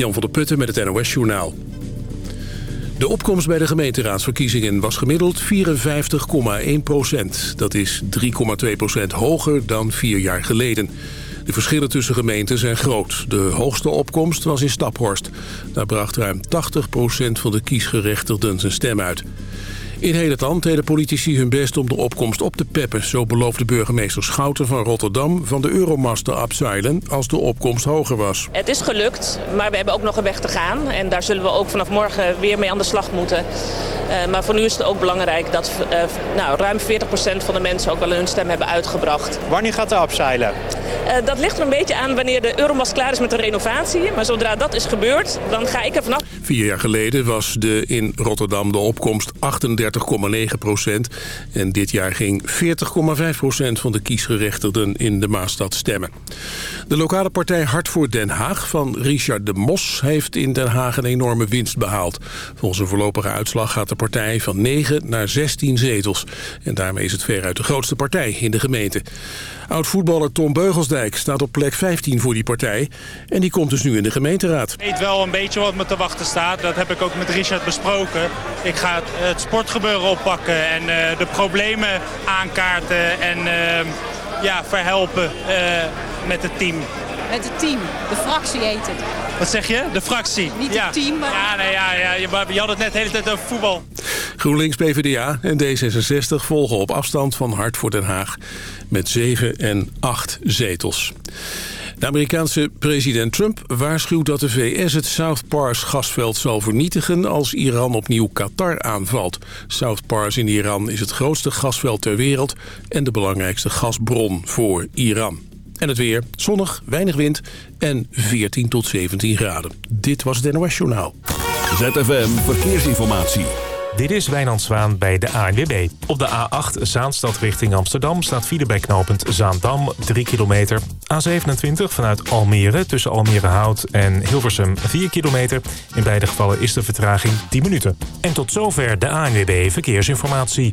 Jan van der Putten met het NOS-journaal. De opkomst bij de gemeenteraadsverkiezingen was gemiddeld 54,1 procent. Dat is 3,2 procent hoger dan vier jaar geleden. De verschillen tussen gemeenten zijn groot. De hoogste opkomst was in Staphorst. Daar bracht ruim 80 procent van de kiesgerechtigden zijn stem uit. In heel het land deden politici hun best om de opkomst op te peppen. Zo beloofde burgemeester Schouten van Rotterdam van de Euromast te abseilen als de opkomst hoger was. Het is gelukt, maar we hebben ook nog een weg te gaan. En daar zullen we ook vanaf morgen weer mee aan de slag moeten. Uh, maar voor nu is het ook belangrijk dat uh, nou, ruim 40% van de mensen ook wel hun stem hebben uitgebracht. Wanneer gaat de abseilen? Uh, dat ligt er een beetje aan wanneer de Euromast klaar is met de renovatie. Maar zodra dat is gebeurd, dan ga ik er vanaf. Vier jaar geleden was de in Rotterdam de opkomst 38 30,9 procent. En dit jaar ging 40,5 procent van de kiesgerechtigden in de Maastad stemmen. De lokale partij Hart voor Den Haag van Richard de Mos heeft in Den Haag een enorme winst behaald. Volgens een voorlopige uitslag gaat de partij van 9 naar 16 zetels. En daarmee is het veruit de grootste partij in de gemeente. Oud-voetballer Tom Beugelsdijk staat op plek 15 voor die partij. En die komt dus nu in de gemeenteraad. Ik weet wel een beetje wat me te wachten staat. Dat heb ik ook met Richard besproken. Ik ga het sportgebeuren oppakken en uh, de problemen aankaarten en uh, ja, verhelpen uh, met het team. Met het team, de fractie heet het. Wat zeg je? De fractie? Niet ja. het team, maar... Ja, nee, ja, ja, je, je had het net de hele tijd over voetbal. GroenLinks, PvdA en D66 volgen op afstand van Hart voor Den Haag met 7 en 8 zetels. De Amerikaanse president Trump waarschuwt dat de VS het South Pars gasveld zal vernietigen als Iran opnieuw Qatar aanvalt. South Pars in Iran is het grootste gasveld ter wereld en de belangrijkste gasbron voor Iran. En het weer, zonnig, weinig wind en 14 tot 17 graden. Dit was het NOS Journaal. ZFM Verkeersinformatie. Dit is Wijnand Zwaan bij de ANWB. Op de A8 Zaanstad richting Amsterdam staat file bij knooppunt Zaandam 3 kilometer. A27 vanuit Almere tussen Almere Hout en Hilversum 4 kilometer. In beide gevallen is de vertraging 10 minuten. En tot zover de ANWB Verkeersinformatie.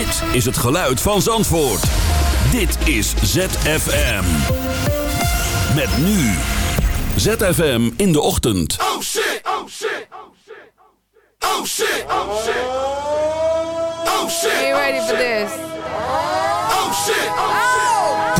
Dit is het geluid van Zandvoort. Dit is ZFM. Met nu. ZFM in de ochtend. Oh shit, oh shit, oh shit. Oh shit, oh shit. Oh shit. Are you ready for this? Oh shit, oh shit. It's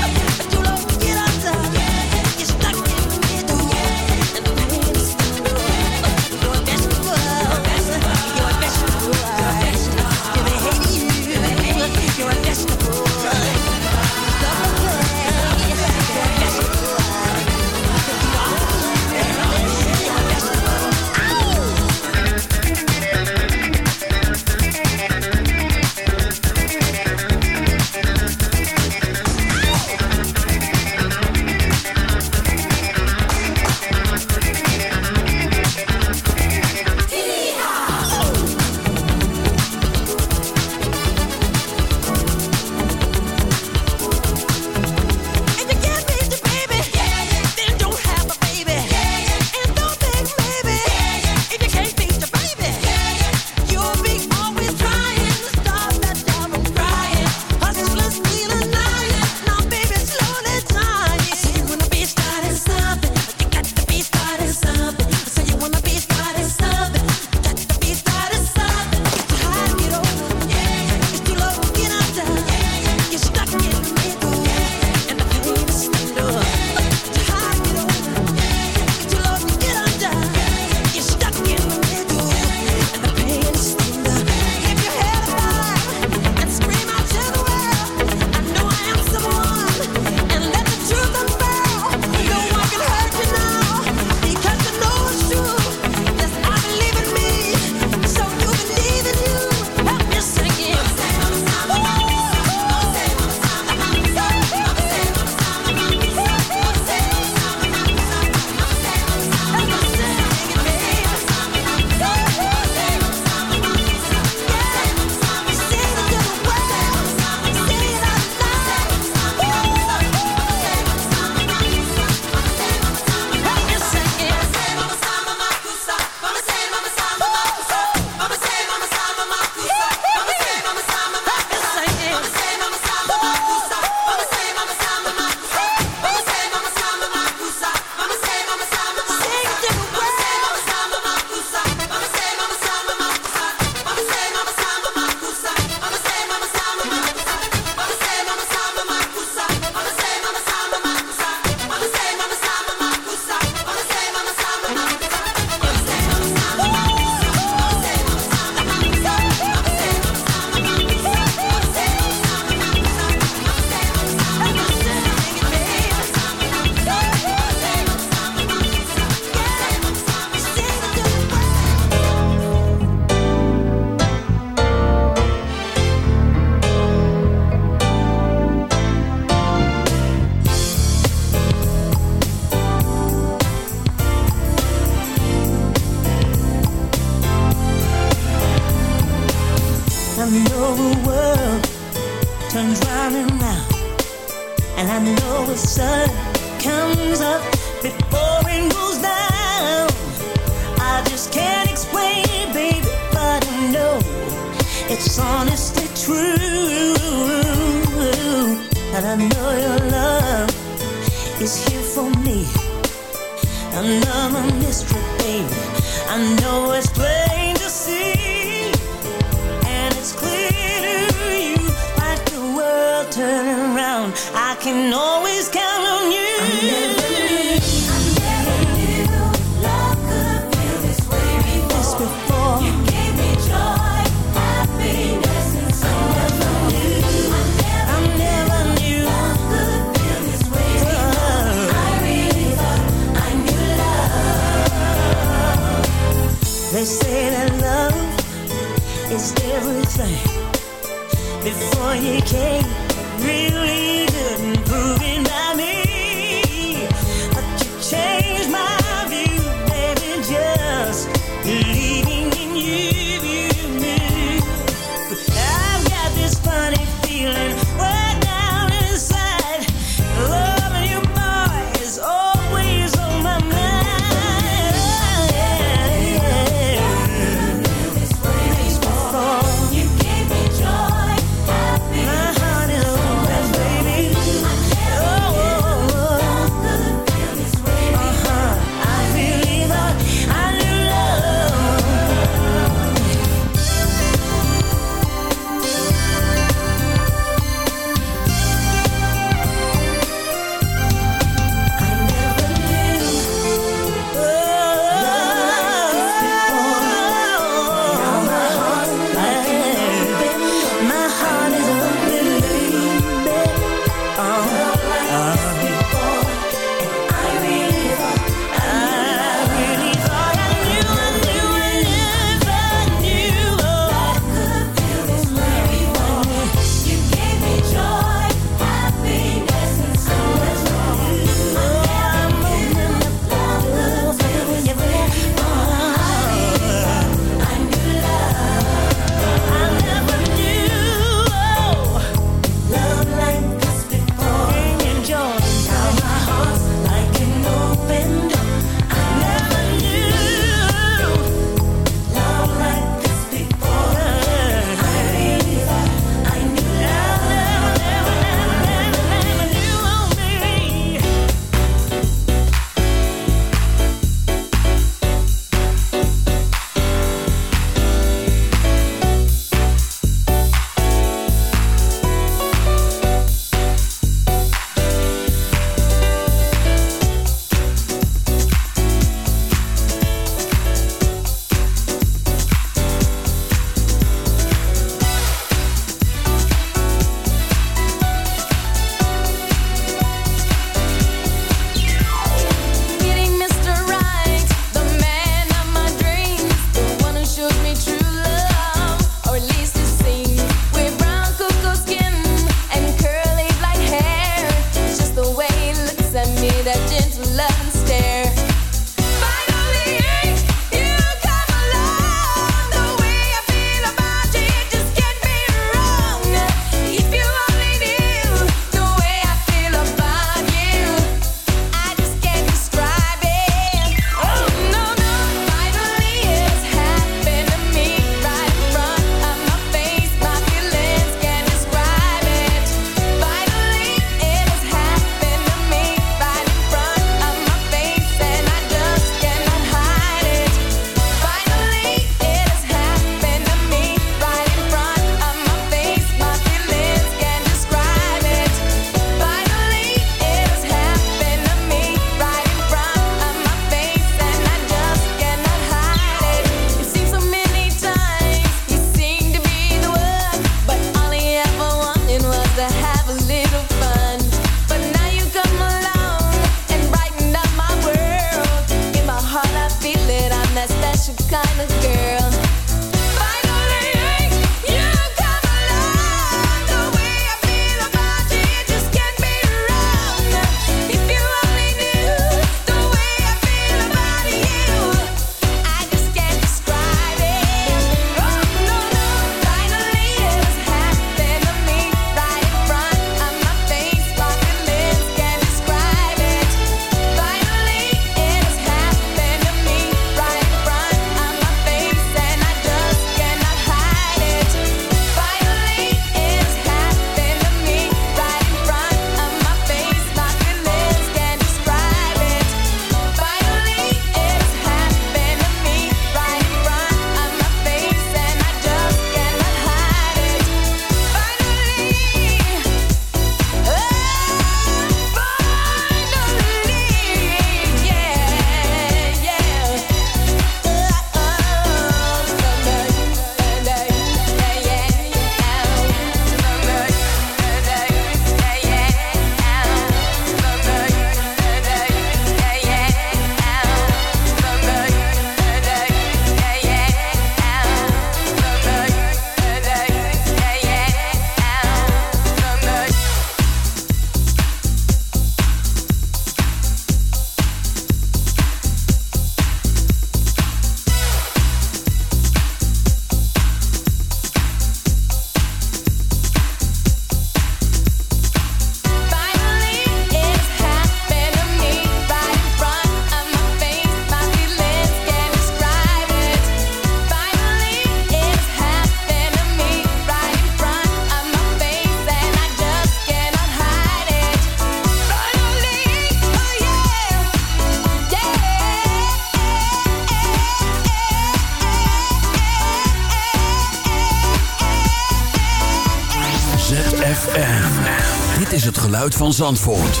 Van Zandvoort.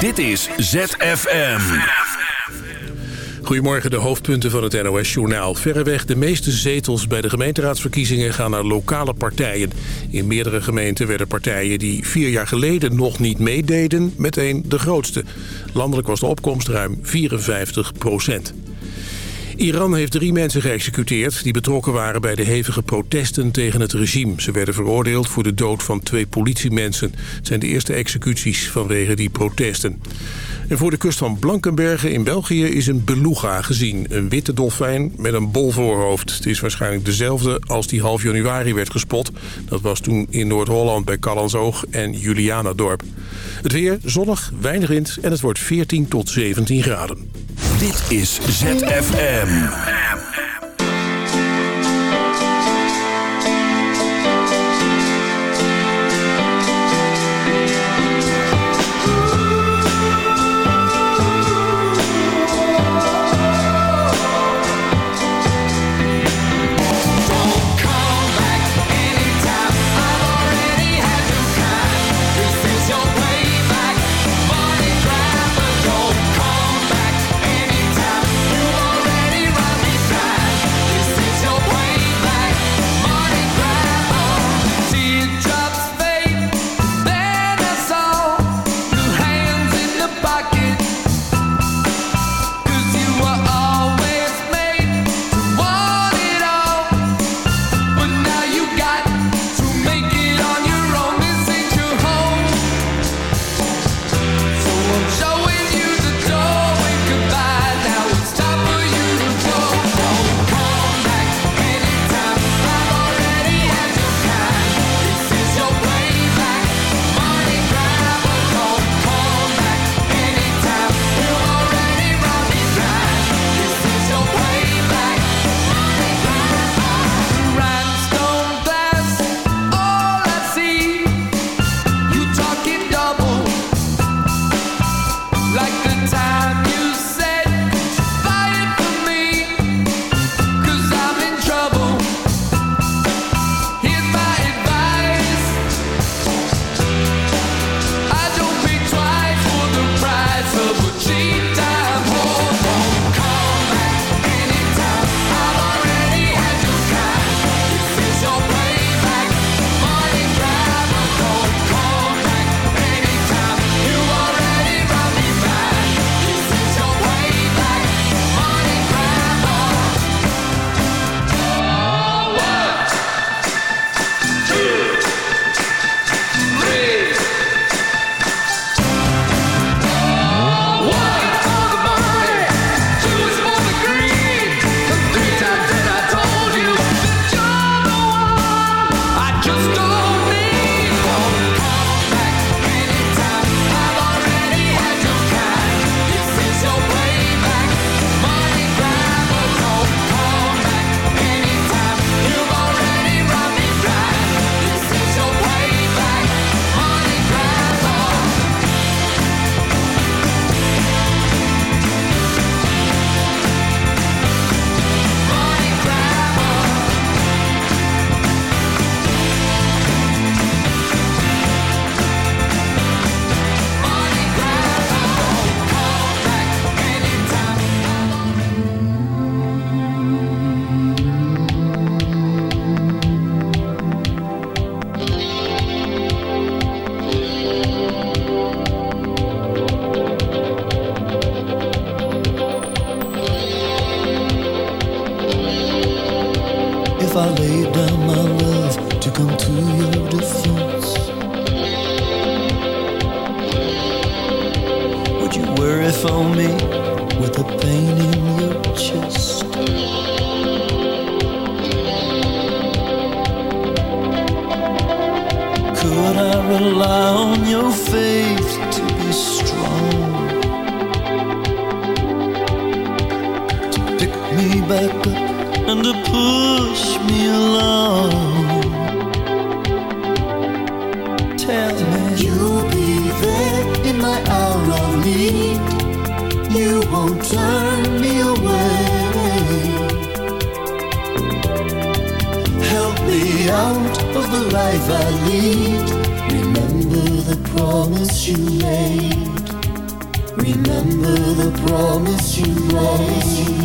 Dit is ZFM. Goedemorgen, de hoofdpunten van het NOS-journaal. Verreweg de meeste zetels bij de gemeenteraadsverkiezingen gaan naar lokale partijen. In meerdere gemeenten werden partijen die vier jaar geleden nog niet meededen... meteen de grootste. Landelijk was de opkomst ruim 54 procent. Iran heeft drie mensen geëxecuteerd die betrokken waren bij de hevige protesten tegen het regime. Ze werden veroordeeld voor de dood van twee politiemensen. Het zijn de eerste executies vanwege die protesten. En voor de kust van Blankenbergen in België is een beluga gezien. Een witte dolfijn met een bol voorhoofd. Het is waarschijnlijk dezelfde als die half januari werd gespot. Dat was toen in Noord-Holland bij Callansoog en Julianadorp. Het weer zonnig, weinig wind en het wordt 14 tot 17 graden. Dit is ZFM. ZFM. Promise you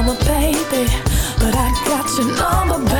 I'm a baby, but I got your number, baby.